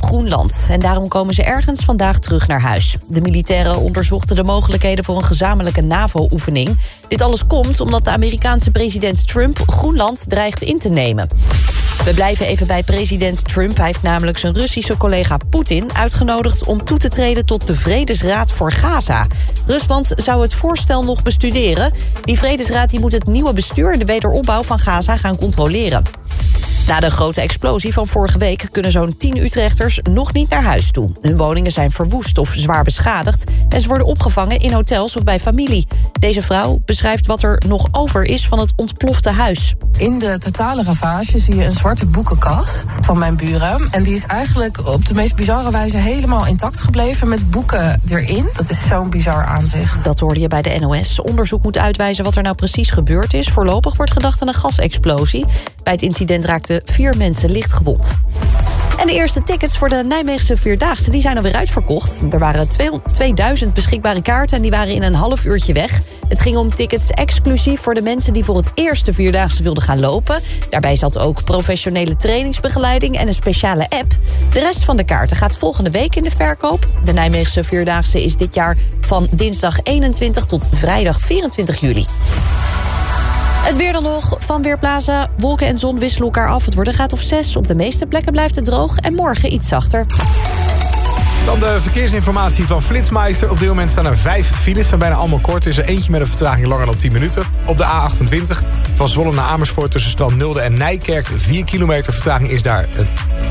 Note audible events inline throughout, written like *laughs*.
op Groenland. En daarom komen ze ergens vandaag terug naar huis. De militairen onderzochten de mogelijkheden voor een gezamenlijke NAVO-oefening. Dit alles komt omdat de Amerikaanse president Trump Groenland dreigt in te nemen. We blijven even bij president Trump. Hij heeft namelijk zijn Russische collega Poetin uitgenodigd... om toe te treden tot de Vredesraad voor Gaza. Rusland zou het voorstel nog bestuderen. Die Vredesraad die moet het nieuwe bestuur en de wederopbouw van Gaza gaan controleren. Na de grote explosie van vorige week kunnen zo'n 10 Utrechters nog niet naar huis toe. Hun woningen zijn verwoest of zwaar beschadigd en ze worden opgevangen in hotels of bij familie. Deze vrouw beschrijft wat er nog over is van het ontplofte huis. In de totale ravage zie je een zwarte boekenkast van mijn buren. En die is eigenlijk op de meest bizarre wijze helemaal intact gebleven met boeken erin. Dat is zo'n bizar aanzicht. Dat hoorde je bij de NOS. Onderzoek moet uitwijzen wat er nou precies gebeurd is. Voorlopig wordt gedacht aan een gasexplosie. Bij het incident vier mensen licht gewond. En de eerste tickets voor de Nijmeegse Vierdaagse die zijn alweer uitverkocht. Er waren 2000 beschikbare kaarten en die waren in een half uurtje weg. Het ging om tickets exclusief voor de mensen die voor het eerste Vierdaagse wilden gaan lopen. Daarbij zat ook professionele trainingsbegeleiding en een speciale app. De rest van de kaarten gaat volgende week in de verkoop. De Nijmeegse Vierdaagse is dit jaar van dinsdag 21 tot vrijdag 24 juli. Het weer dan nog van Weerplaza. Wolken en zon wisselen elkaar af. Het wordt een graad of 6. Op de meeste plekken blijft het droog. En morgen iets zachter. Dan de verkeersinformatie van Flitsmeister. Op dit moment staan er vijf files. Zijn bijna allemaal kort. Er is er eentje met een vertraging langer dan 10 minuten. Op de A28 van Zwolle naar Amersfoort tussen Strand Nulde en Nijkerk. 4 kilometer vertraging is daar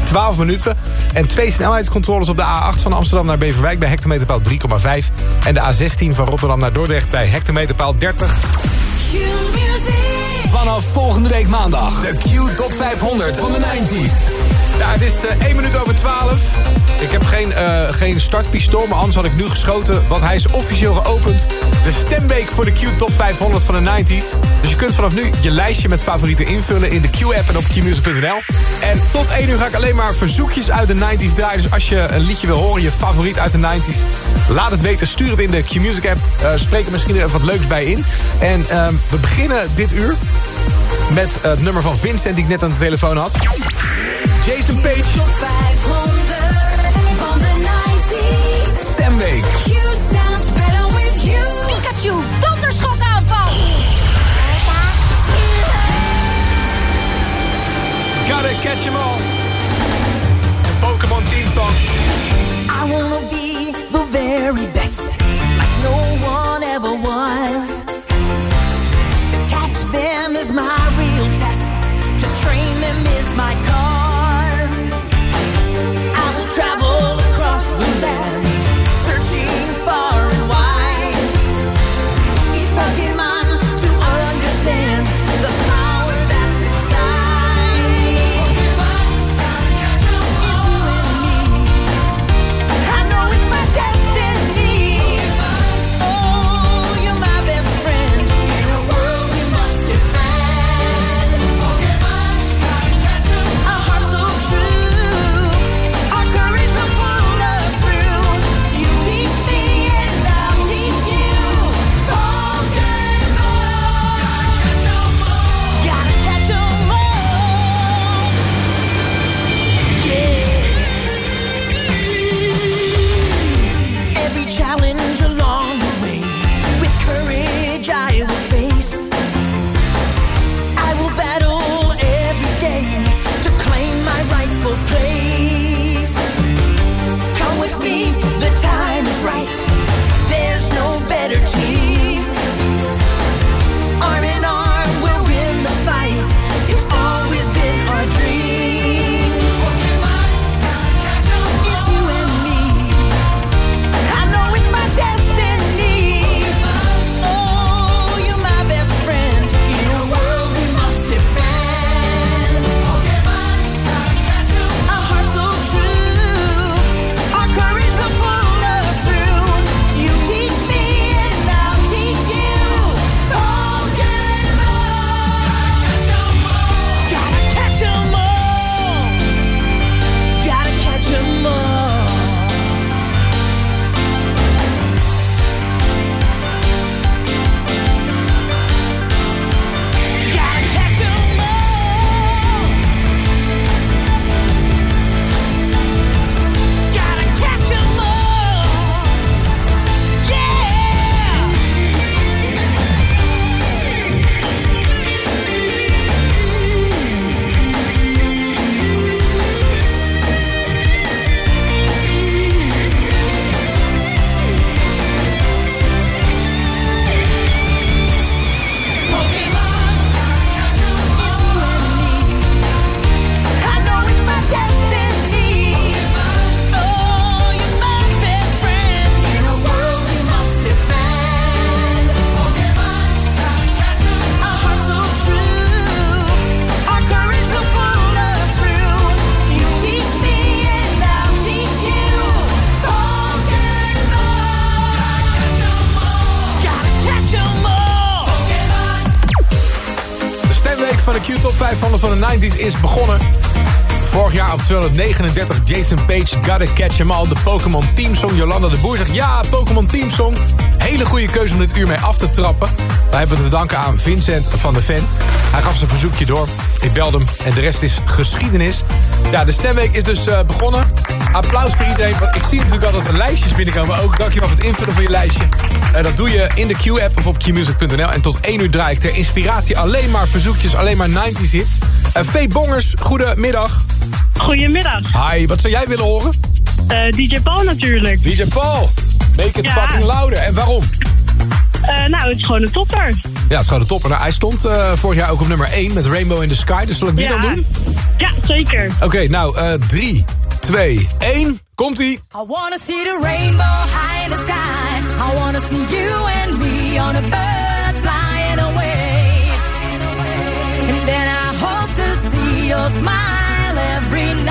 12 eh, minuten. En twee snelheidscontroles op de A8 van Amsterdam naar Beverwijk... bij hectometerpaal 3,5. En de A16 van Rotterdam naar Dordrecht bij hectometerpaal 30. Vanaf volgende week maandag. De Q Top 500 van de 90s. Ja, het is uh, eh, 1 minuut over 12. Ik heb geen, uh, geen startpistool, maar anders had ik nu geschoten. Want hij is officieel geopend. De stemweek voor de Q Top 500 van de 90s. Dus je kunt vanaf nu je lijstje met favorieten invullen in de Q-app en op qmusic.nl. En tot 1 uur ga ik alleen maar verzoekjes uit de 90s draaien. Dus als je een liedje wil horen, je favoriet uit de 90s... laat het weten, stuur het in de Q-music app. Uh, spreek er misschien even wat leuks bij in. En uh, we beginnen dit uur met het nummer van Vincent die ik net aan de telefoon had. Jason Page. Top 500 van de 90s. Stemweek. You sounds better with you. Pikachu, donderschok aanval. Gotta catch them all. Pokémon Team Song. I wanna be the very best, 500 van de 90s is begonnen. Vorig jaar op 239 Jason Page, Gotta Catch 'em All. De Pokémon Teamsong. Jolanda de Boer zegt ja, Pokémon Teamsong. Hele goede keuze om dit uur mee af te trappen. Wij hebben het te danken aan Vincent van de Ven. Hij gaf zijn verzoekje door. Ik belde hem en de rest is geschiedenis. Ja, de stemweek is dus eh, begonnen. Applaus voor iedereen. Want ik zie natuurlijk al dat er lijstjes binnenkomen. Ook dankjewel voor het invullen van je lijstje. Eh, dat doe je in de Q-app of op qmusic.nl. En tot 1 uur draai ik ter inspiratie alleen maar verzoekjes, alleen maar 90s hits. Uh, Vee Bongers, goedemiddag. Goedemiddag. Hi, wat zou jij willen horen? Eh, DJ Paul natuurlijk. DJ Paul, make it Ja. fucking louder. En waarom? Eh, nou, het is gewoon een topper. Ja, het is gewoon de topper. Nou, hij stond eh, vorig jaar ook op nummer 1 met Rainbow in the Sky. Dus zal ik die ja. dan doen? Ja, zeker. Oké, nou, 3, 2, 1. Komt-ie. I wanna see the rainbow high in the sky. I wanna see you and me on a bird flying away. And then I hope to see your smile every night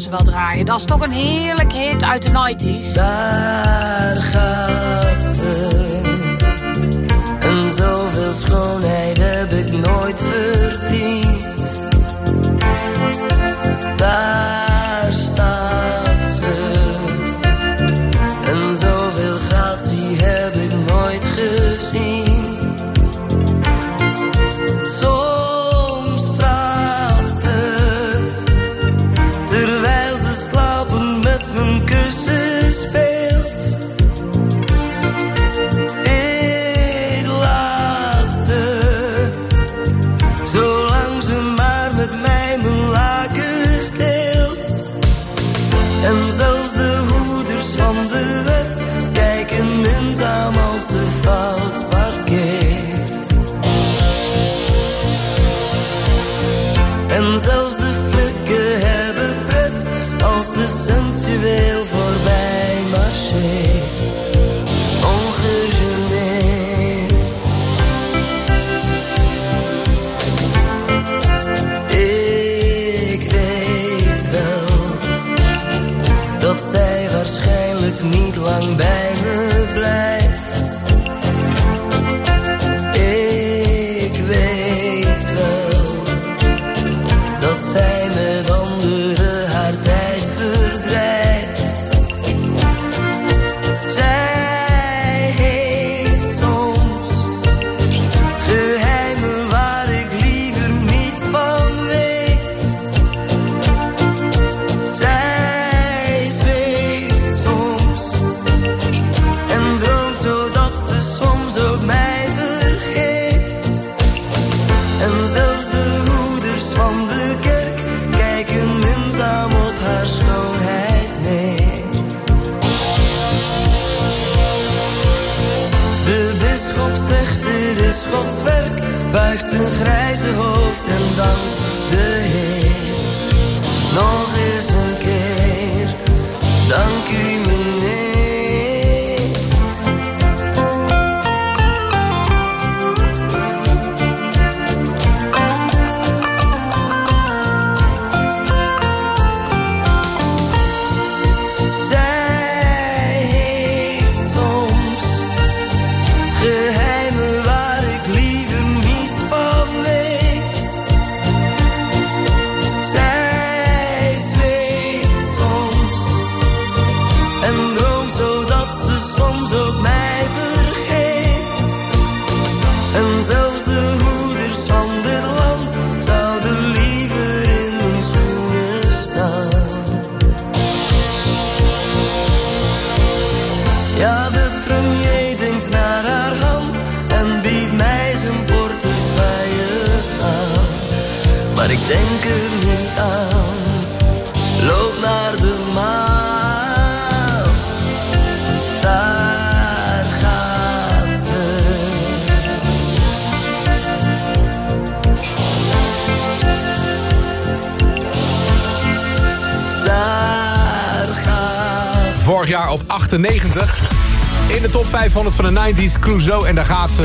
ze wel draaien. Dat is toch een heerlijk hit uit de 90s. Daar En zelfs de flikken hebben pret als ze sensueel ze soms ook mij In de top 500 van de 90s, Clouseau en daar gaat ze.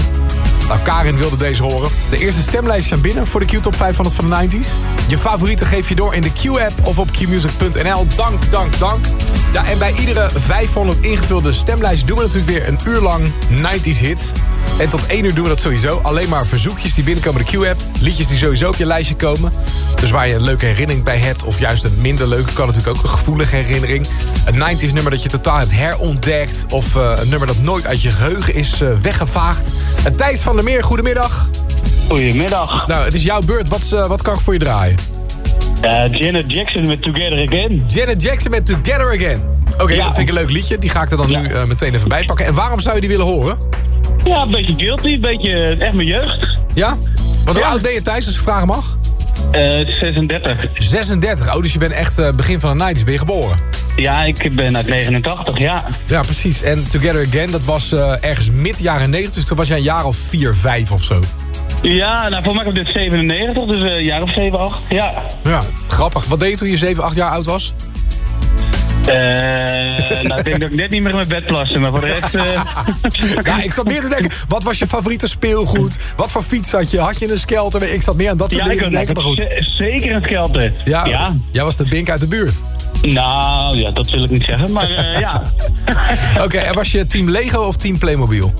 Nou, Karin wilde deze horen. De eerste stemlijst zijn binnen voor de Q-top 500 van de 90s. Je favorieten geef je door in de Q-app of op qmusic.nl. Dank, dank, dank. Ja, en bij iedere 500 ingevulde stemlijst doen we natuurlijk weer een uur lang 90s hits. En tot 1 uur doen we dat sowieso. Alleen maar verzoekjes die binnenkomen de Q-app. Liedjes die sowieso op je lijstje komen. Dus waar je een leuke herinnering bij hebt. Of juist een minder leuke. Kan natuurlijk ook een gevoelige herinnering. Een 90s nummer dat je totaal hebt herontdekt. Of eh, een nummer dat nooit uit je geheugen is eh, weggevaagd. En Thijs van der Meer, goedemiddag. Goedemiddag. Nou, het is jouw beurt. Wat, eh, wat kan ik voor je draaien? Janet Jackson met Together Again. Janet Jackson met Together Again. Oké, Ja. dat vind ik een leuk liedje. Die ga ik er dan nu meteen even bij pakken. En waarom zou je die willen horen? Ja, een beetje guilty, een beetje echt mijn jeugd. Ja? Wat Ja. oud ben je Thijs, als ik vragen mag? Eh 36. 36. Oh, dus je bent echt eh, begin van de 90s. Ben je geboren? Ja, ik ben uit 89, ja. Ja, precies. En Together Again, dat was eh, ergens mid jaren 90. Dus toen was jij een jaar of 4, 5 of zo. Ja, nou voor mij heb ik dit 97, dus eh, een jaar of 7, 8. Ja. Ja, grappig. Wat deed je toen je 7, 8 jaar oud was? Eh nou, ik denk dat ik net niet meer in mijn bed plassen, maar voor de rest... eh, *laughs* Ja, ik zat meer te denken, wat was je favoriete speelgoed? Wat voor fiets had je? Had je een skelter? Ik zat meer aan dat soort ja, dingen te denken, maar goed. z- zeker een skelter. Ja, ja. jij was de bink uit de buurt. Nou, ja, dat wil ik niet zeggen, maar eh, ja. *laughs* Oké, en was je team Lego of team Playmobil?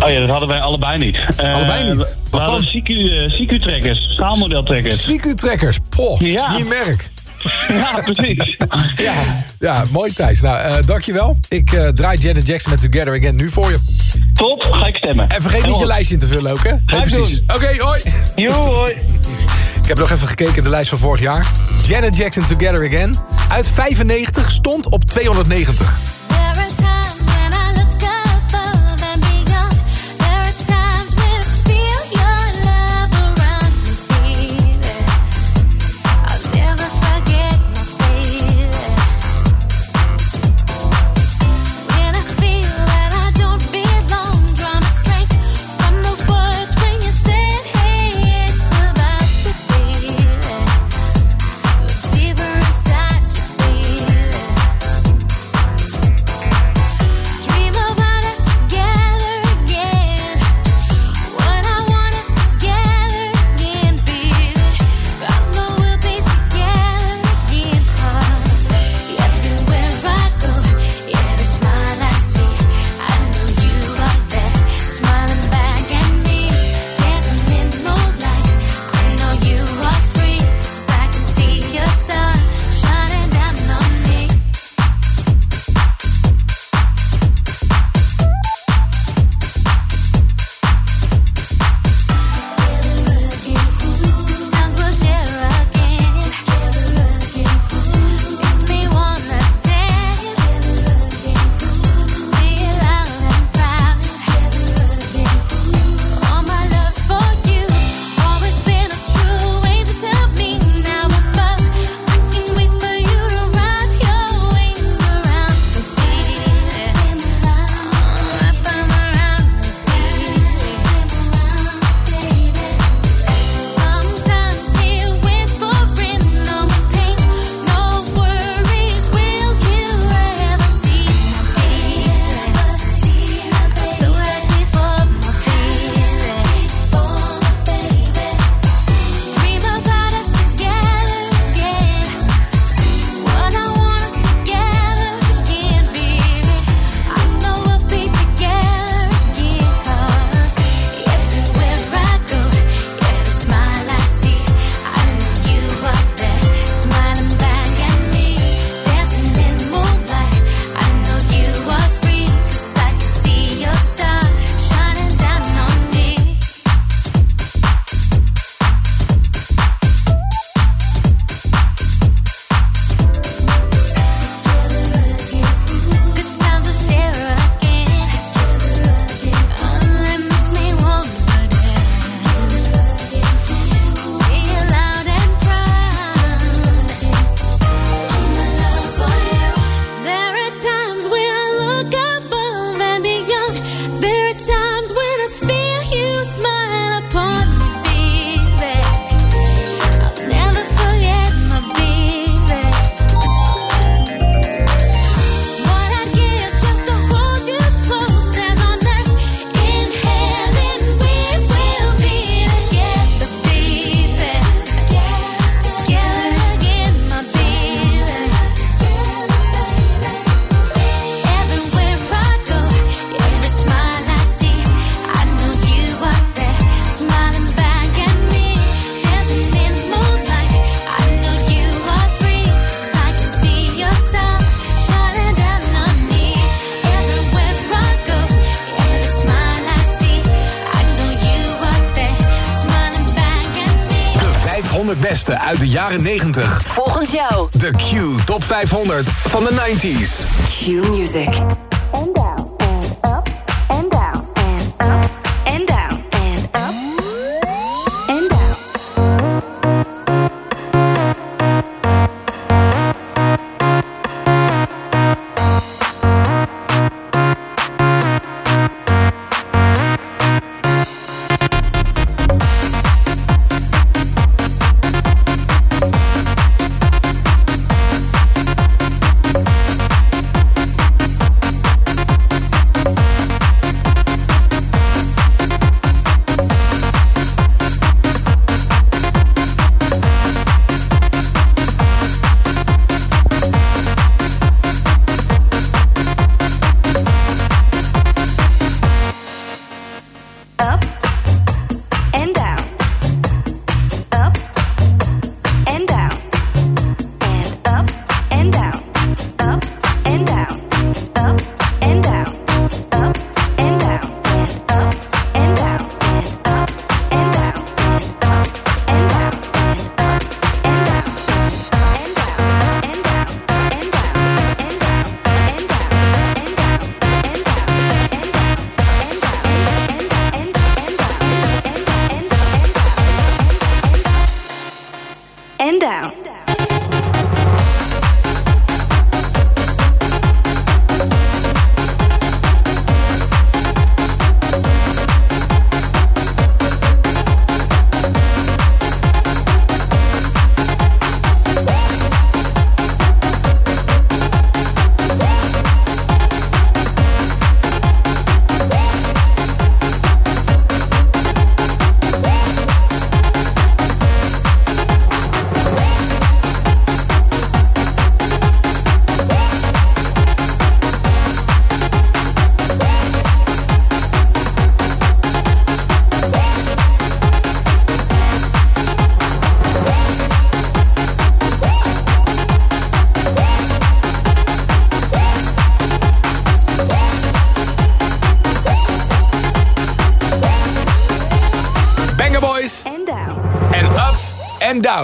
Oh ja, dat hadden wij allebei niet. Allebei niet? We Wat hadden dan? CQ, eh, CQ-trekkers, schaalmodeltrekkers. CQ-trekkers. Poh, Ja. niet merk. *laughs* Ja, precies. Ja. Ja, mooi Thijs. Nou, eh, dankjewel. Ik eh, draai Janet Jackson met Together Again nu voor je. Top, ga ik stemmen. En vergeet niet je lijstje in te vullen ook, hè? Ga precies. Oké, hoi. Jo, hoi. Ik heb nog even gekeken in de lijst van vorig jaar. Janet Jackson Together Again. Uit 95 stond op 290. Jaren 90. Volgens jou. De Q Top 500 van de 90s. Q Music.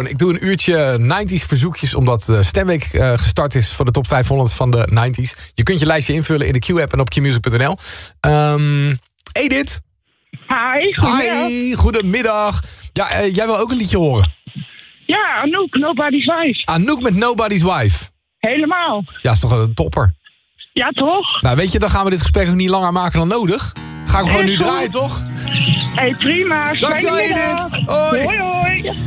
Down. Ik doe een uurtje 90s verzoekjes... omdat de stemweek eh, gestart is voor de top 500 van de 90s. Je kunt je lijstje invullen in de Q-app en op qmusic.nl. Ehm Edith. Hi, goedemiddag. Hi, goedemiddag. Ja, eh, jij wil ook een liedje horen. Ja, Anouk, Nobody's Wife. Anouk met Nobody's Wife. Helemaal. Ja, is toch een topper. Ja, toch? Nou, weet je, dan gaan we dit gesprek ook niet langer maken dan nodig. Ga ik gewoon nu goed. draaien, toch? Hey, prima. Dankjewel. Edith. Hoi. Hoi, hoi.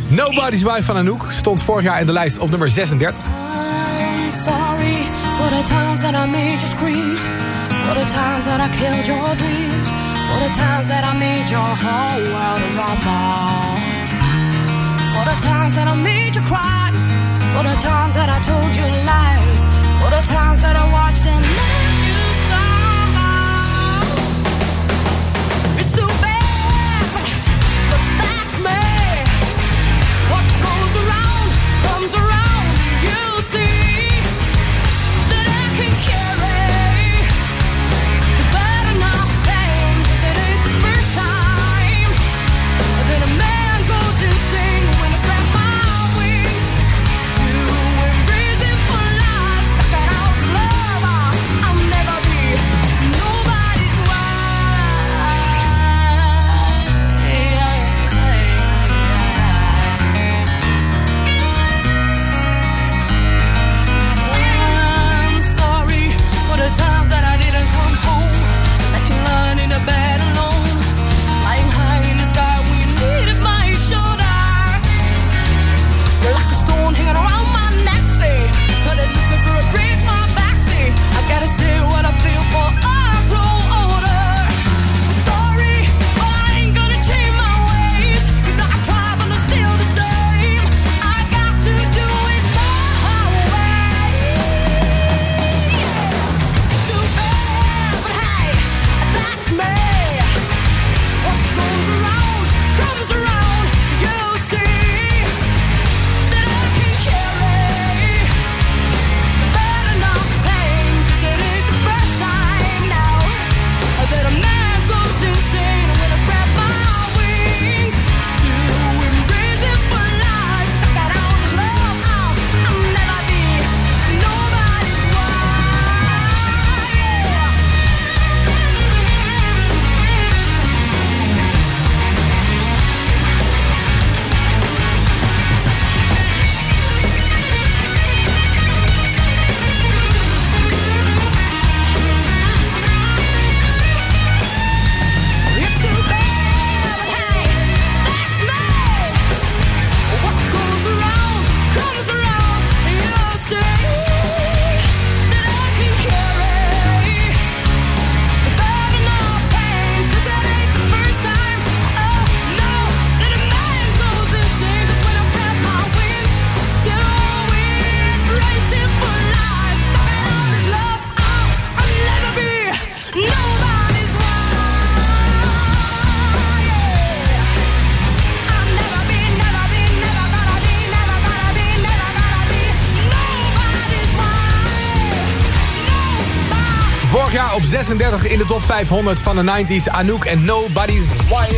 Nobody's Wife van Anouk stond vorig jaar in de lijst op nummer 36. I'm sorry for the times that I made you scream, for the times that I killed your dreams, for the times that I made your whole world a rumble, for the times that I made you cry, for the times that I told you lies, for the times that I watched and let see 36 in de top 500 van de 90s. Anouk en Nobody's Wife.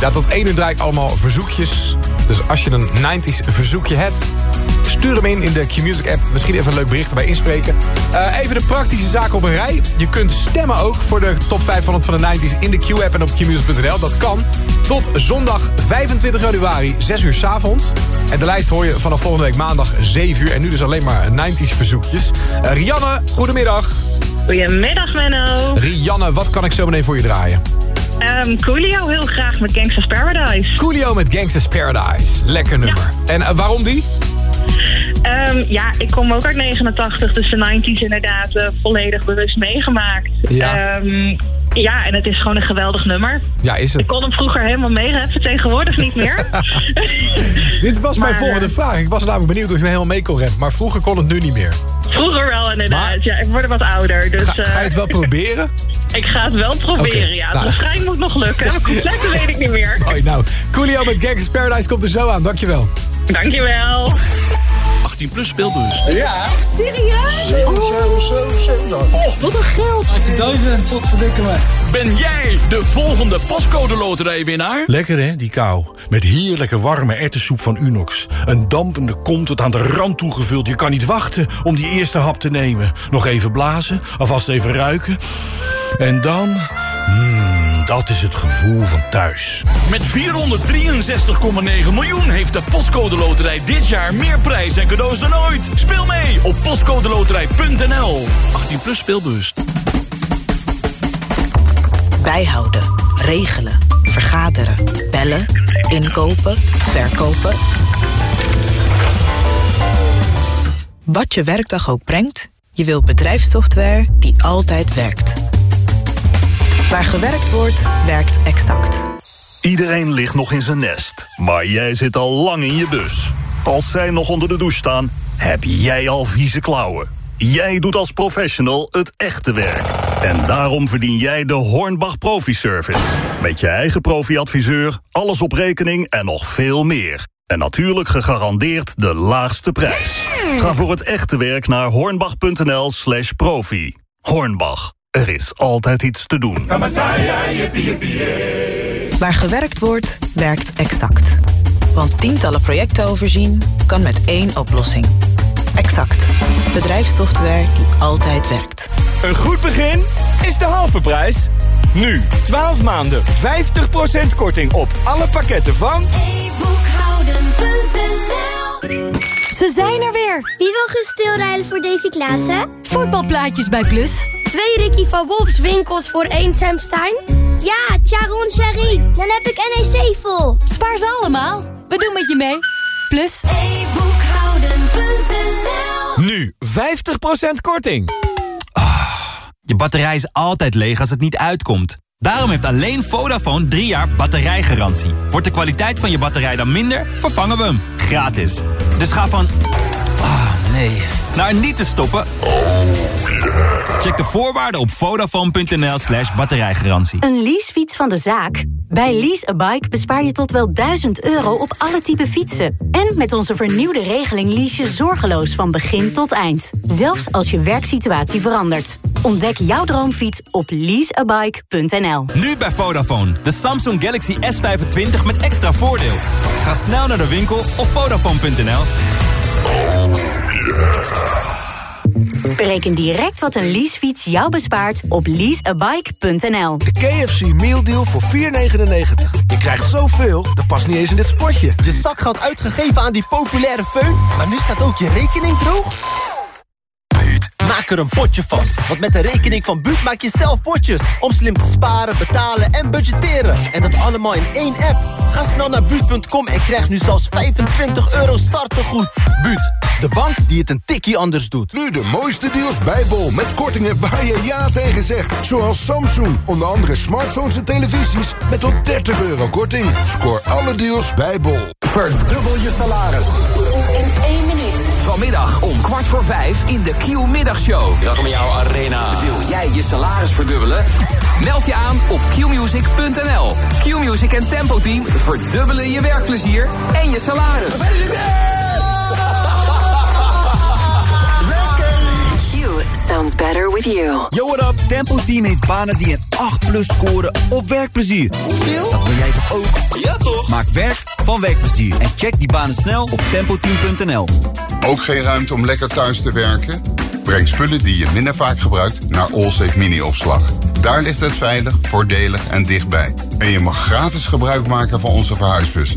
Ja, tot 1 uur draai ik allemaal verzoekjes. Dus als je een 90s verzoekje hebt... stuur hem in in de Q-Music app. Misschien even een leuk bericht erbij inspreken. Eh, even de praktische zaken op een rij. Je kunt stemmen ook voor de top 500 van de 90s... in de Q-app en op qmusic.nl. Dat kan tot zondag 25 januari, 6 uur s avonds. En de lijst hoor je vanaf volgende week maandag 7 uur. En nu dus alleen maar 90s verzoekjes. Eh, Rianne, goedemiddag. Goedemiddag, Menno. Rianne, wat kan ik zo meteen voor je draaien? Ehm Coolio heel graag met Gangsta's Paradise. Coolio met Gangsta's Paradise. Lekker nummer. En eh, waarom die? Ehm, ja, ik kom ook uit 89, dus de 90s inderdaad eh, volledig bewust meegemaakt. Ja. Ehm, ja, en het is gewoon een geweldig nummer. Ja, is Ik het. kon hem vroeger helemaal meereffen, tegenwoordig niet meer. *laughs* Dit was mijn volgende eh, vraag. Ik was namelijk benieuwd of je me helemaal mee kon rennen. Maar vroeger kon het nu niet meer. vroeger wel inderdaad. Ja, ik word wat ouder. Dus, Ga, ga je eh, het wel *laughs* proberen? ik ga het wel proberen, ja. nou. Waarschijnlijk moet nog lukken. Maar complete weet ik niet meer. *laughs* Hoi, nou. Coolio met Gangsters Paradise komt er zo aan. Dankjewel. Dankjewel. 18 plus speelbus. Ja. Serieus? Oh, wat een geld. 18.000, wat verdikken me. Ben jij de volgende pascode loterijwinnaar? Lekker hè, die kou. Met heerlijke warme erwtensoep van Unox. Een dampende kom tot aan de rand toegevuld. Je kan niet wachten om die eerste hap te nemen. Nog even blazen, alvast even ruiken. En dan... Dat is het gevoel van thuis. Met 463,9 miljoen heeft de Postcode Loterij dit jaar meer prijs en cadeaus dan ooit. Speel mee op postcodeloterij.nl. 18 plus speelbus. Bijhouden, regelen, vergaderen, bellen, inkopen, verkopen. Wat je werkdag ook brengt, je wilt bedrijfssoftware die altijd werkt. Waar gewerkt wordt, werkt exact. Iedereen ligt nog in zijn nest, maar jij zit al lang in je bus. Als zij nog onder de douche staan, heb jij al vieze klauwen. Jij doet als professional het echte werk. En daarom verdien jij de Hornbach Profi Service. Met je eigen profi-adviseur, alles op rekening en nog veel meer. En natuurlijk gegarandeerd de laagste prijs. Ga voor het echte werk naar hornbach.nl slash profi. Hornbach, er is altijd iets te doen. Waar gewerkt wordt, werkt exact. Want tientallen projecten overzien kan met één oplossing. Exact. Bedrijfssoftware die altijd werkt. Een goed begin is de halve prijs. Nu, 12 maanden, 50% korting op alle pakketten van... Ze zijn er weer. Wie wil gaan stilrijden voor Davy Klaassen? Voetbalplaatjes bij Plus. Twee Ricky van Wolfs winkels voor één Sam Stein? Ja, Charon Sherry. Dan heb ik NEC vol. Spaar ze allemaal. We doen met je mee. Plus. Nu 50% korting. Je batterij is altijd leeg als het niet uitkomt. Daarom heeft alleen Vodafone drie jaar batterijgarantie. Wordt de kwaliteit van je batterij dan minder, vervangen we hem. Gratis. Dus ga van... Nee. Naar niet te stoppen. Check de voorwaarden op vodafone.nl slash batterijgarantie. Een leasefiets van de zaak? Bij Lease a Bike bespaar je tot wel 1000 euro op alle type fietsen. En met onze vernieuwde regeling lease je zorgeloos van begin tot eind. Zelfs als je werksituatie verandert. Ontdek jouw droomfiets op leaseabike.nl. Nu bij Vodafone. De Samsung Galaxy S25 met extra voordeel. Ga snel naar de winkel op vodafone.nl. Bereken direct wat een leasefiets jou bespaart op leaseabike.nl. De KFC Meal Deal voor 4,99. Je krijgt zoveel, dat past niet eens in dit spotje. Je zakgeld uitgegeven aan die populaire föhn, maar nu staat ook je rekening droog? Maak er een potje van, want met de rekening van Buut maak je zelf potjes. Om slim te sparen, betalen en budgetteren. En dat allemaal in één app. Ga snel naar Buut.com en krijg nu zelfs 25 euro startegoed. Buut, de bank die het een tikkie anders doet. Nu de mooiste deals bij Bol met kortingen waar je ja tegen zegt. Zoals Samsung, onder andere smartphones en televisies met tot 30 euro korting. Scoor alle deals bij Bol. Verdubbel je salaris. In één minuut. Vanmiddag om kwart voor vijf in de Q-middagshow. Welkom in jouw arena. Wil jij je salaris verdubbelen? Meld je aan op qmusic.nl. Q-Music en Tempo Team verdubbelen je werkplezier en je salaris. Sounds better with you. Yo, what up? Tempo Team heeft banen die een 8 plus scoren op werkplezier. Hoeveel? Dat wil jij toch ook? Ja, toch? Maak werk van werkplezier en check die banen snel op tempoteam.nl. Ook geen ruimte om lekker thuis te werken? Breng spullen die je minder vaak gebruikt naar Allsafe Mini-opslag. Daar ligt het veilig, voordelig en dichtbij. En je mag gratis gebruik maken van onze verhuisbus.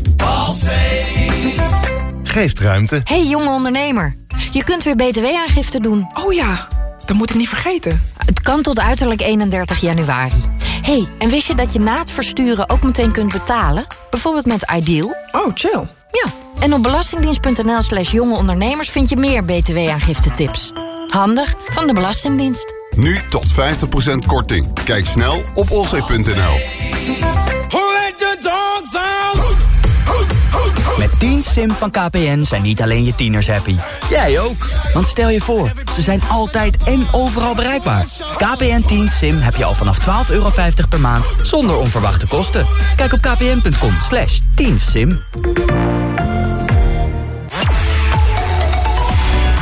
Geeft ruimte. Hey jonge ondernemer, je kunt weer btw-aangifte doen. Oh ja, dat moet ik niet vergeten. Het kan tot uiterlijk 31 januari. hey, en wist je dat je na het versturen ook meteen kunt betalen? Bijvoorbeeld met Ideal? Oh, chill. Ja, en op belastingdienst.nl slash jonge ondernemers vind je meer btw-aangifte tips. Handig van de Belastingdienst. Nu tot 50% korting. Kijk snel op olzee.nl. Met 10 Sim van KPN zijn niet alleen je tieners happy. Jij ook. Want stel je voor, ze zijn altijd en overal bereikbaar. KPN 10 Sim heb je al vanaf 12,50 euro per maand zonder onverwachte kosten. Kijk op kpn.com slash 10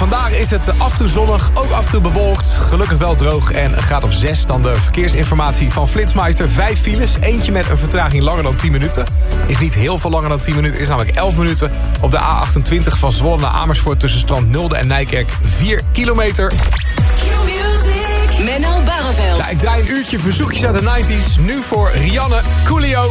Vandaag is het af en toe zonnig, ook af en toe bewolkt. Gelukkig wel droog en gaat op 6 dan de verkeersinformatie van Flitsmeister. Vijf files, eentje met een vertraging langer dan 10 minuten. Is niet heel veel langer dan 10 minuten, is namelijk 11 minuten. Op de A28 van Zwolle naar Amersfoort tussen Strand Nulde en Nijkerk 4 kilometer. Menno Barreveld. Ja, ik draai een uurtje verzoekjes uit de 90s. Nu voor Rianne Coolio.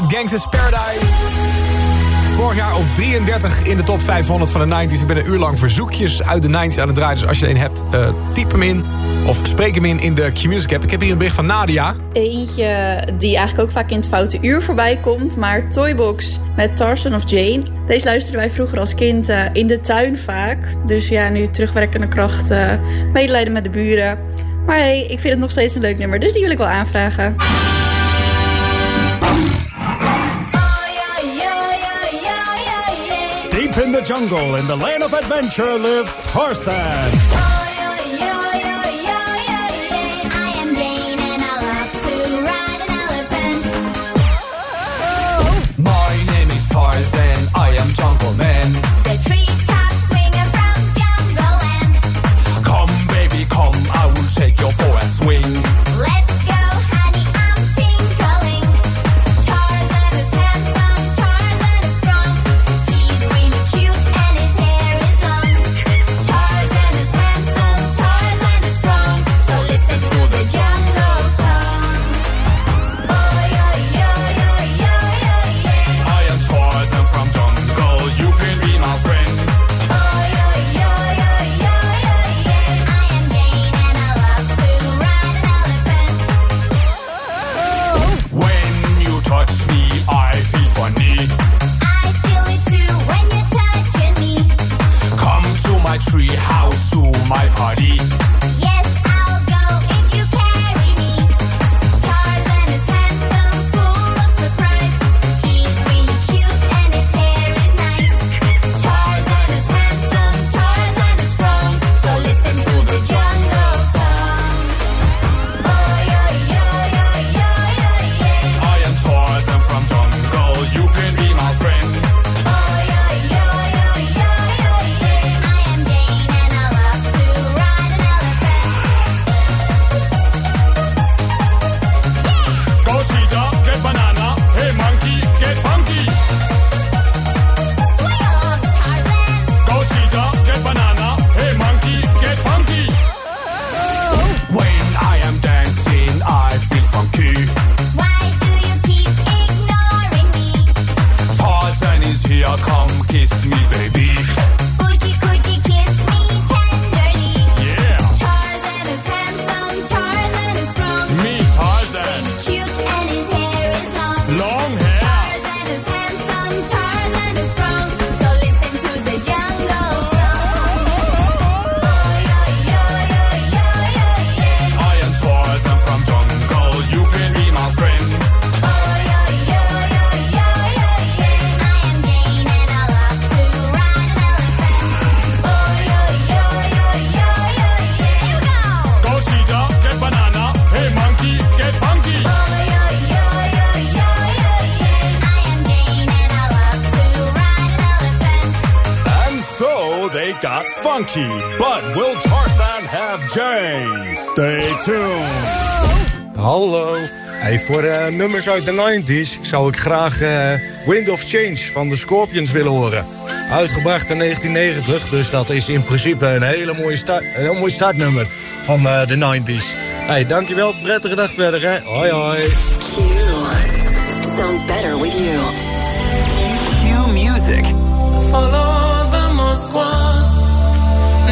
Met Gangsters Paradise. Vorig jaar op 33 in de top 500 van de 90s. Ik ben een uur lang verzoekjes uit de 90s aan het draaien. Dus als je er een hebt, uh, typ hem in. Of spreek hem in in de Q-Music app. Ik heb hier een bericht van Nadia. Eentje die eigenlijk ook vaak in het foute uur voorbij komt. Maar Toybox met Tarzan of Jane. Deze luisterden wij vroeger als kind uh, in de tuin vaak. Dus ja, nu terugwerkende kracht. Uh, medelijden met de buren. Maar hey, ik vind het nog steeds een leuk nummer. Dus die wil ik wel aanvragen. The jungle, in the land of adventure, lives Tarzan. Got funky. But will Tarzan have Jane? Stay tuned. Hallo. Hey, voor eh, nummers uit de 90s zou ik graag eh, Wind of Change van de Scorpions willen horen. Uitgebracht in 1990, dus dat is in principe een hele mooie start, een heel mooi startnummer van eh, de 90s. Hey, dankjewel, prettige dag verder hè. Hoi hoi. Sounds better with you. Q Music. Follow the Moskwa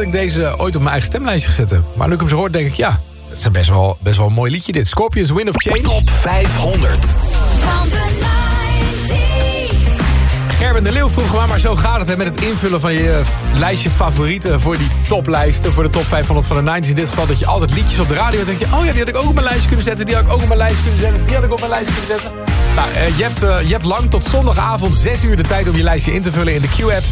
ik deze ooit op mijn eigen stemlijstje ga zetten. Maar nu ik hem zo hoor, denk ik, ja, het is best wel, best wel een mooi liedje dit. Scorpions, Wind of Change. Top 500. Gerben de Leeuw vroeg maar, maar zo gaat het hè, met het invullen van je eh, lijstje favorieten voor die toplijsten, voor de top 500 van de 90s. In dit geval dat je altijd liedjes op de radio denkt, je, oh ja, die had ik ook op mijn lijstje kunnen zetten, die had ik ook op mijn lijstje kunnen zetten, die had ik op mijn lijstje kunnen zetten. Nou, eh, je, hebt, eh, je hebt lang tot zondagavond 6 uur de tijd om je lijstje in te vullen in de Q-app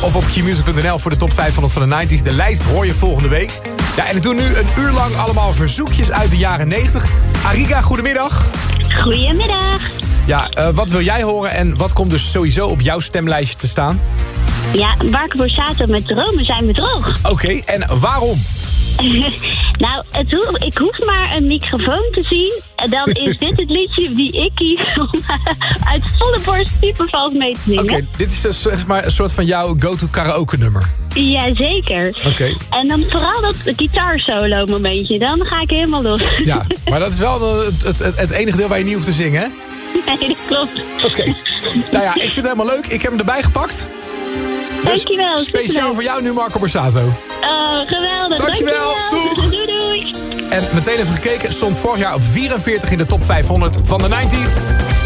of op qmusic.nl voor de top 500 van de 90s. De lijst hoor je volgende week. Ja, en ik doe nu een uur lang allemaal verzoekjes uit de jaren 90. Ariga, goedemiddag. Goedemiddag. Ja, eh, wat wil jij horen en wat komt dus sowieso op jouw stemlijstje te staan? Ja, Marco Borsato met dromen zijn bedrog. Oké, en waarom? *laughs* nou, het hoef- ik hoef maar een microfoon te zien. En dan is *laughs* dit het liedje die ik kies *laughs* om uit volle borst vals mee te zingen. Oké, dit is dus, zeg maar een soort van jouw go-to karaoke nummer. Jazeker. Oké. En dan vooral dat gitaarsolo momentje. Dan ga ik helemaal los. Ja, maar dat is wel het, het, het enige deel waar je niet hoeft te zingen, hè? nee, dat klopt. Oké. Nou ja, ik vind het helemaal leuk. Ik heb hem erbij gepakt. Dus Dankjewel. Speciaal superleuk. voor jou nu, Marco Borsato. Oh, geweldig. Dankjewel. Dankjewel. Doei doei. En meteen even gekeken, stond vorig jaar op 44 in de top 500 van de 90s.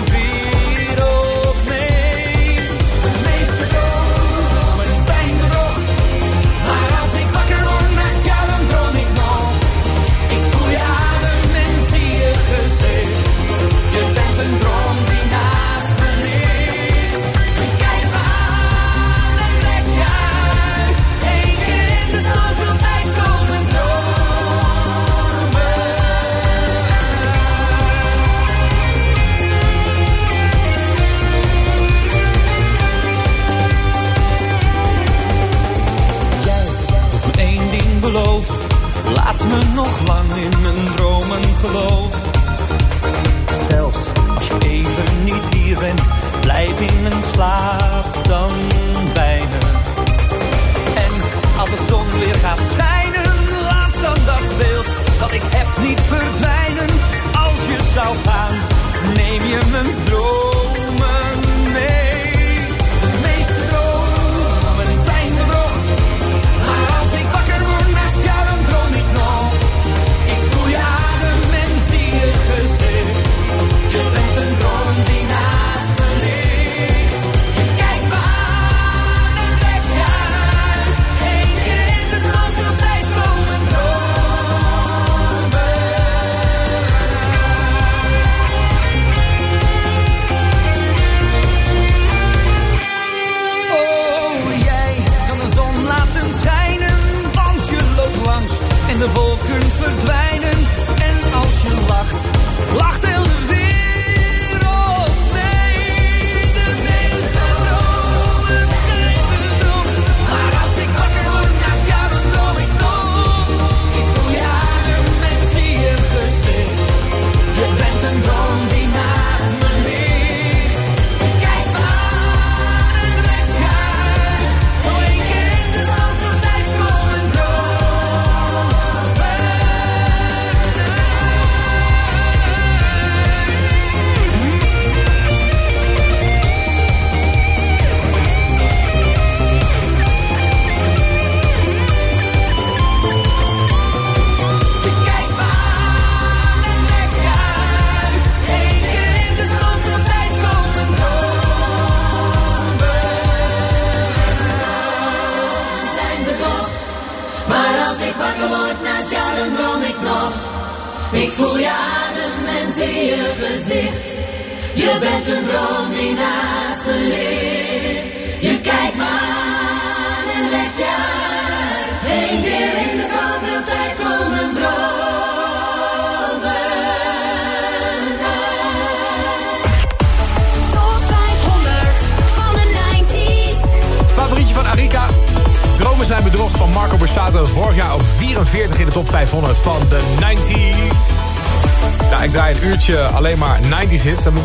schijnen, want je loopt langs en de wolken verdwijnen.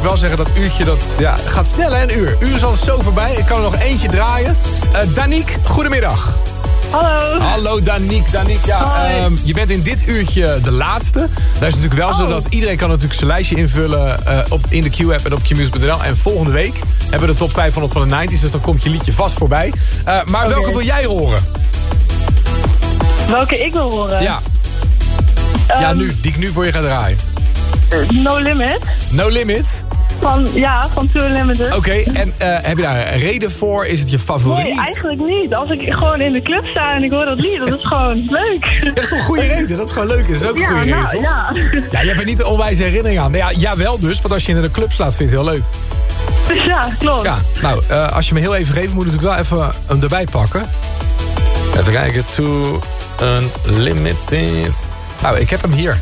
Wel zeggen dat uurtje dat ja, gaat snel hè, een uur. Uur is al zo voorbij. Ik kan er nog eentje draaien. Eh Daniek, goedemiddag. Hallo. Hallo Daniek. Daniek, ja, ehm, je bent in dit uurtje de laatste. Dat is natuurlijk wel zo dat iedereen kan natuurlijk zijn lijstje invullen eh, op, in de Q-app en op qmusic.nl. En volgende week hebben we de top 500 van de 90s, dus dan komt je liedje vast voorbij. Eh, maar welke wil jij horen? Welke ik wil horen? Ja. ja, nu. Die ik nu voor je ga draaien. No Limit. No Limit? Van, ja, van Too Limited. Oké, en eh, heb je daar een reden voor? Is het je favoriet? Nee, eigenlijk niet. Als ik gewoon in de club sta en ik hoor dat lied, dat is gewoon leuk. *laughs* Dat is toch een goede reden? Dat is gewoon leuk. Dat is ook een Ja, goede nou, reden, toch? ja. Ja, je hebt er niet een onwijze herinnering aan. Nou ja, jawel dus, want als je in de club slaat, vind je het heel leuk. *laughs* Ja, klopt. Ja, nou, eh, als je me heel even geeft, moet ik natuurlijk wel even hem erbij pakken. Even kijken, to unlimited. Nou, ik heb hem hier.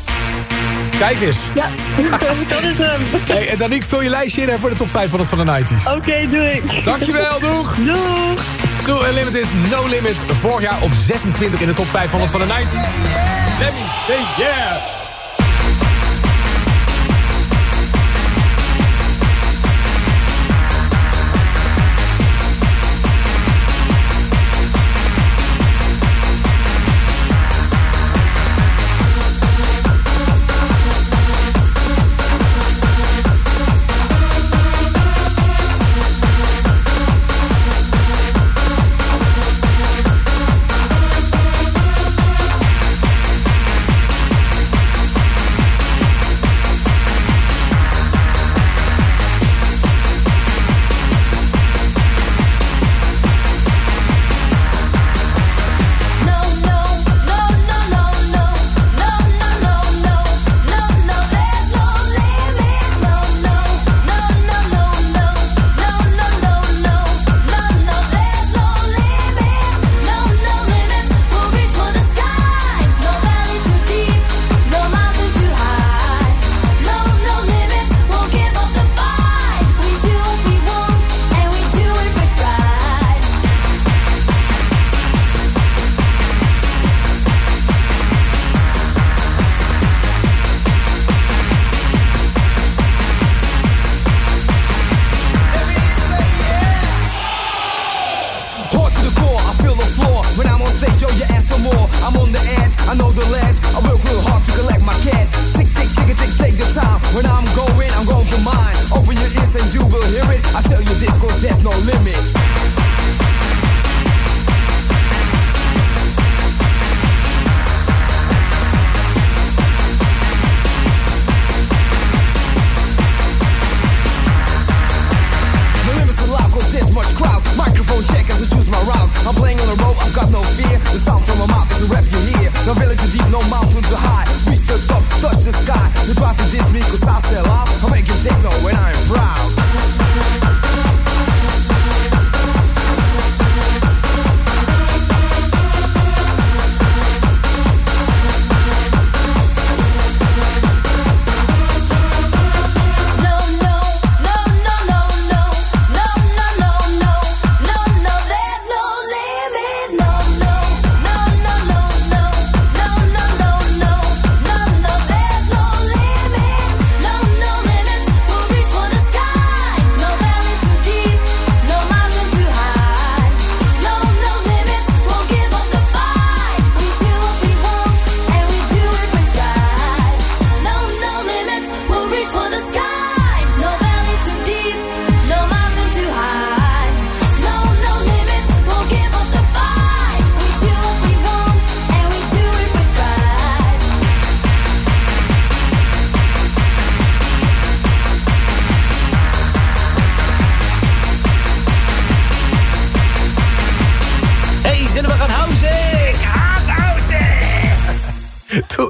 Kijk eens. Ja, *laughs* dat is hem. Hey, en Daniek, vul je lijstje in hè, voor de top 500 van de 90s. Oké, doe ik. Dankjewel, doeg. Doeg. To Unlimited, No Limit. Vorig jaar op 26 in de top 500 van de 90s. Let me say yeah.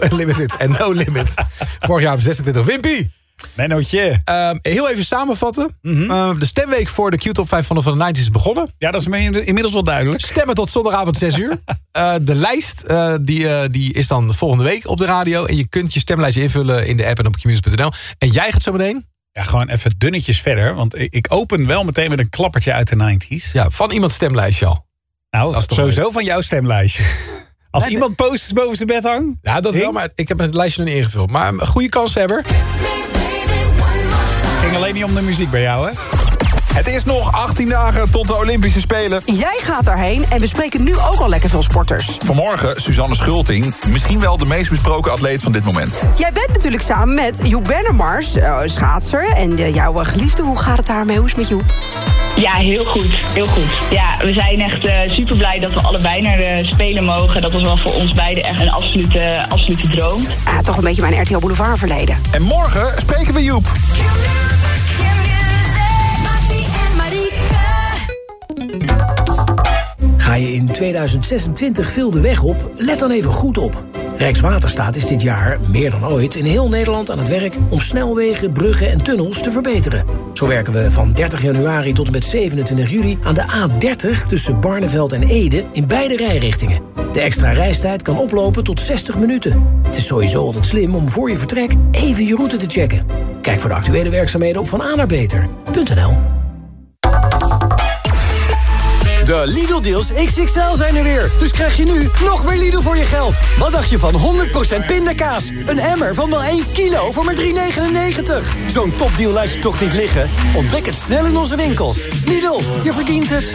*laughs* Unlimited en No Limit. Vorig jaar op 26. Wimpy. Mennootje. Ehm, heel even samenvatten. Mhm. Ehm, de stemweek voor de Q-top 500 van de 90s is begonnen. Ja, dat is me inmiddels wel duidelijk. Stemmen tot zondagavond 6 uur. *laughs* Eh, de lijst eh, die, eh, die is dan volgende week op de radio. En je kunt je stemlijstje invullen in de app en op qmusic.nl. En jij gaat zo meteen... Ja, gewoon even dunnetjes verder. Want ik open wel meteen met een klappertje uit de 90s. Ja, van iemands stemlijstje al. Nou, sowieso van jouw stemlijstje. *laughs* Als iemand posters boven zijn bed hangt. Ja, dat wel, maar ik heb het lijstje nog niet ingevuld. Maar een goede kanshebber. ging alleen niet om de muziek bij jou, hè? Het is nog 18 dagen tot de Olympische Spelen. Jij gaat daarheen en we spreken nu ook al lekker veel sporters. Vanmorgen Suzanne Schulting, misschien wel de meest besproken atleet van dit moment. Jij bent natuurlijk samen met Joep Wennemars, eh, schaatser. En eh, jouw geliefde, hoe gaat het daarmee? Hoe is het met Joep? Ja, heel goed. Heel goed. Ja, we zijn echt super blij dat we allebei naar de Spelen mogen. Dat was wel voor ons beiden echt een absolute, absolute droom. Ah, toch een beetje mijn RTL Boulevard verleden. En morgen spreken we Joep. Ga je in 2026 veel de weg op? Let dan even goed op. Rijkswaterstaat is dit jaar, meer dan ooit, in heel Nederland aan het werk... om snelwegen, bruggen en tunnels te verbeteren. Zo werken we van 30 januari tot en met 27 juli aan de A30... tussen Barneveld en Ede in beide rijrichtingen. De extra reistijd kan oplopen tot 60 minuten. Het is sowieso altijd slim om voor je vertrek even je route te checken. Kijk voor de actuele werkzaamheden op vananaarbeter.nl. De Lidl-deals XXL zijn er weer. Dus krijg je nu nog meer Lidl voor je geld. Wat dacht je van 100% pindakaas? Een emmer van wel 1 kilo voor maar 3,99. Zo'n topdeal laat je toch niet liggen? Ontdek het snel in onze winkels. Lidl, je verdient het.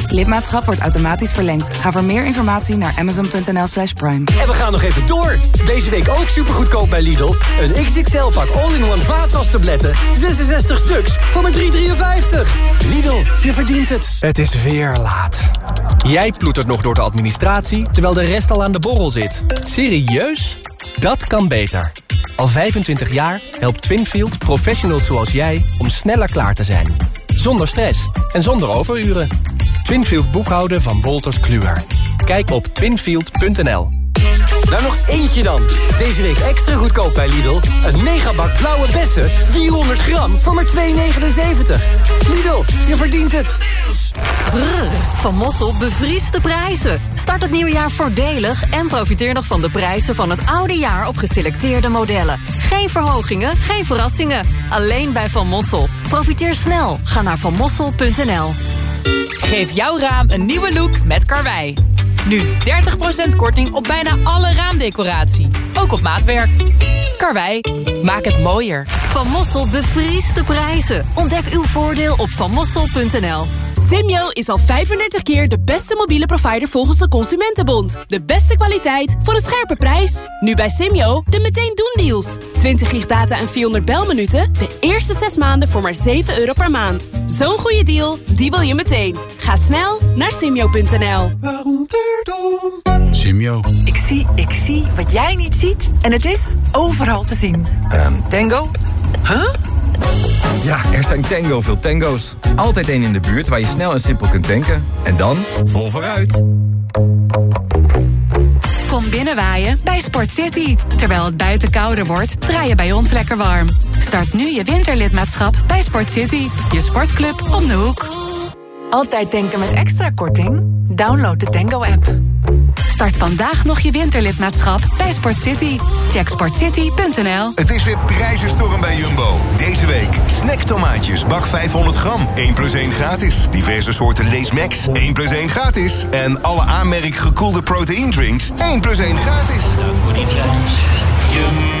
Lidmaatschap wordt automatisch verlengd. Ga voor meer informatie naar amazon.nl slash prime. En we gaan nog even door. Deze week ook supergoedkoop bij Lidl. Een XXL-pak all-in-one vaatwastabletten. 66 stuks voor maar 3,53. Lidl, je verdient het. Het is weer laat. Jij ploetert nog door de administratie, terwijl de rest al aan de borrel zit. Serieus? Dat kan beter. Al 25 jaar helpt Twinfield professionals zoals jij om sneller klaar te zijn. Zonder stress en zonder overuren. Twinfield boekhouden van Wolters Kluwer. Kijk op twinfield.nl. Nou nog eentje dan. Deze week extra goedkoop bij Lidl. Een megabak blauwe bessen, 400 gram voor maar 2,79. Lidl, je verdient het. Brrr, Van Mossel bevriest de prijzen. Start het nieuwe jaar voordelig en profiteer nog van de prijzen van het oude jaar op geselecteerde modellen. Geen verhogingen, geen verrassingen. Alleen bij Van Mossel. Profiteer snel. Ga naar vanmossel.nl. Geef jouw raam een nieuwe look met Karwei. Nu 30% korting op bijna alle raamdecoratie. Ook op maatwerk. Karwei, maak het mooier. Van Mossel bevriest de prijzen. Ontdek uw voordeel op vanmossel.nl. Simyo is al 35 keer de beste mobiele provider volgens de Consumentenbond. De beste kwaliteit voor een scherpe prijs. Nu bij Simyo de meteen doen deals. 20 gig data en 400 belminuten. De eerste 6 maanden voor maar 7 euro per maand. Zo'n goede deal, die wil je meteen. Ga snel naar simyo.nl. Simio. Ik zie, ik zie wat jij niet ziet. En het is overal te zien. Ehm, tango? Huh? Ja, er zijn tango veel tango's. Altijd één in de buurt waar je snel en simpel kunt tanken. En dan vol vooruit. Kom binnenwaaien bij Sport City. Terwijl het buiten kouder wordt, draai je bij ons lekker warm. Start nu je winterlidmaatschap bij Sport City. Je sportclub om de hoek. Altijd denken met extra korting? Download de Tango-app. Start vandaag nog je winterlidmaatschap bij Sport City. Check sportcity.nl. Het is weer prijzenstorm bij Jumbo. Deze week snacktomaatjes, bak 500 gram, 1 plus 1 gratis. Diverse soorten Lees Max, 1 plus 1 gratis. En alle aanmerk gekoelde proteïndrinks, 1 plus 1 gratis. voor die prijs. Jumbo.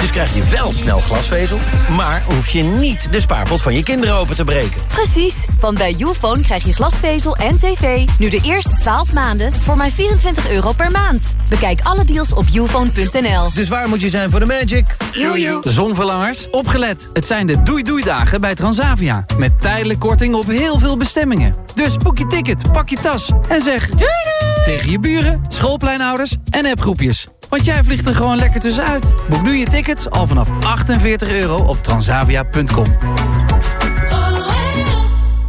Dus krijg je wel snel glasvezel, maar hoef je niet de spaarpot van je kinderen open te breken. Precies, want bij Youfone krijg je glasvezel en tv... nu de eerste 12 maanden voor maar 24 euro per maand. Bekijk alle deals op youfone.nl. Dus waar moet je zijn voor de magic? Jojo. Zonverlangers, opgelet. Het zijn de doei-doei-dagen bij Transavia. Met tijdelijk korting op heel veel bestemmingen. Dus boek je ticket, pak je tas en zeg... Doei doei! Tegen je buren, schoolpleinouders en appgroepjes. Want jij vliegt er gewoon lekker tussenuit. Boek nu je tickets al vanaf 48 euro op transavia.com.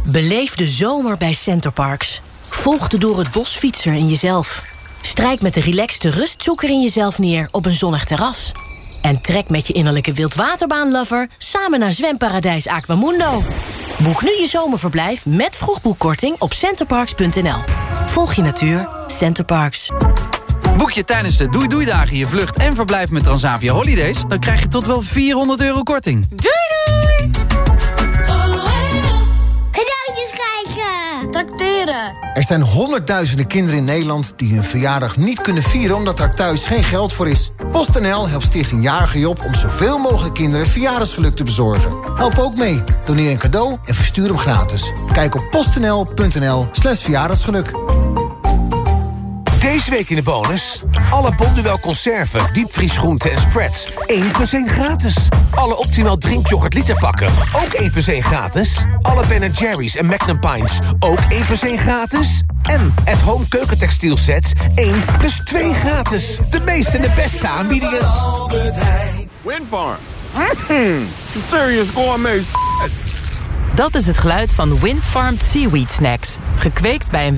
Beleef de zomer bij Centerparks. Volg de door het bos fietser in jezelf. Strijk met de relaxte rustzoeker in jezelf neer op een zonnig terras. En trek met je innerlijke wildwaterbaanlover samen naar zwemparadijs Aquamundo. Boek nu je zomerverblijf met vroegboekkorting op centerparks.nl. Volg je natuur, Centerparks. Boek je tijdens de doei-doei-dagen je vlucht en verblijf met Transavia Holidays... dan krijg je tot wel 400 euro korting. Doei doei! Cadeautjes krijgen! Tracteren! Er zijn honderdduizenden kinderen in Nederland die hun verjaardag niet kunnen vieren omdat daar thuis geen geld voor is. PostNL helpt Stichting Jarige Job om zoveel mogelijk kinderen verjaardagsgeluk te bezorgen. Help ook mee. Doneer een cadeau en verstuur hem gratis. Kijk op postnl.nl slash verjaardagsgeluk. Deze week in de bonus. Alle Bonduel conserven, diepvriesgroenten en spreads. 1 plus 1 gratis. Alle Optimal drinkyoghurt literpakken. Ook 1 plus 1 gratis. Alle Ben Jerry's en Magnum Pints. Ook 1 plus 1 gratis. En at home keukentextiel sets 1 plus 2 gratis. De meeste en de beste aanbiedingen. Windfarm. Mm, serious gourmet Dat is het geluid van Windfarmed Seaweed Snacks. Gekweekt bij een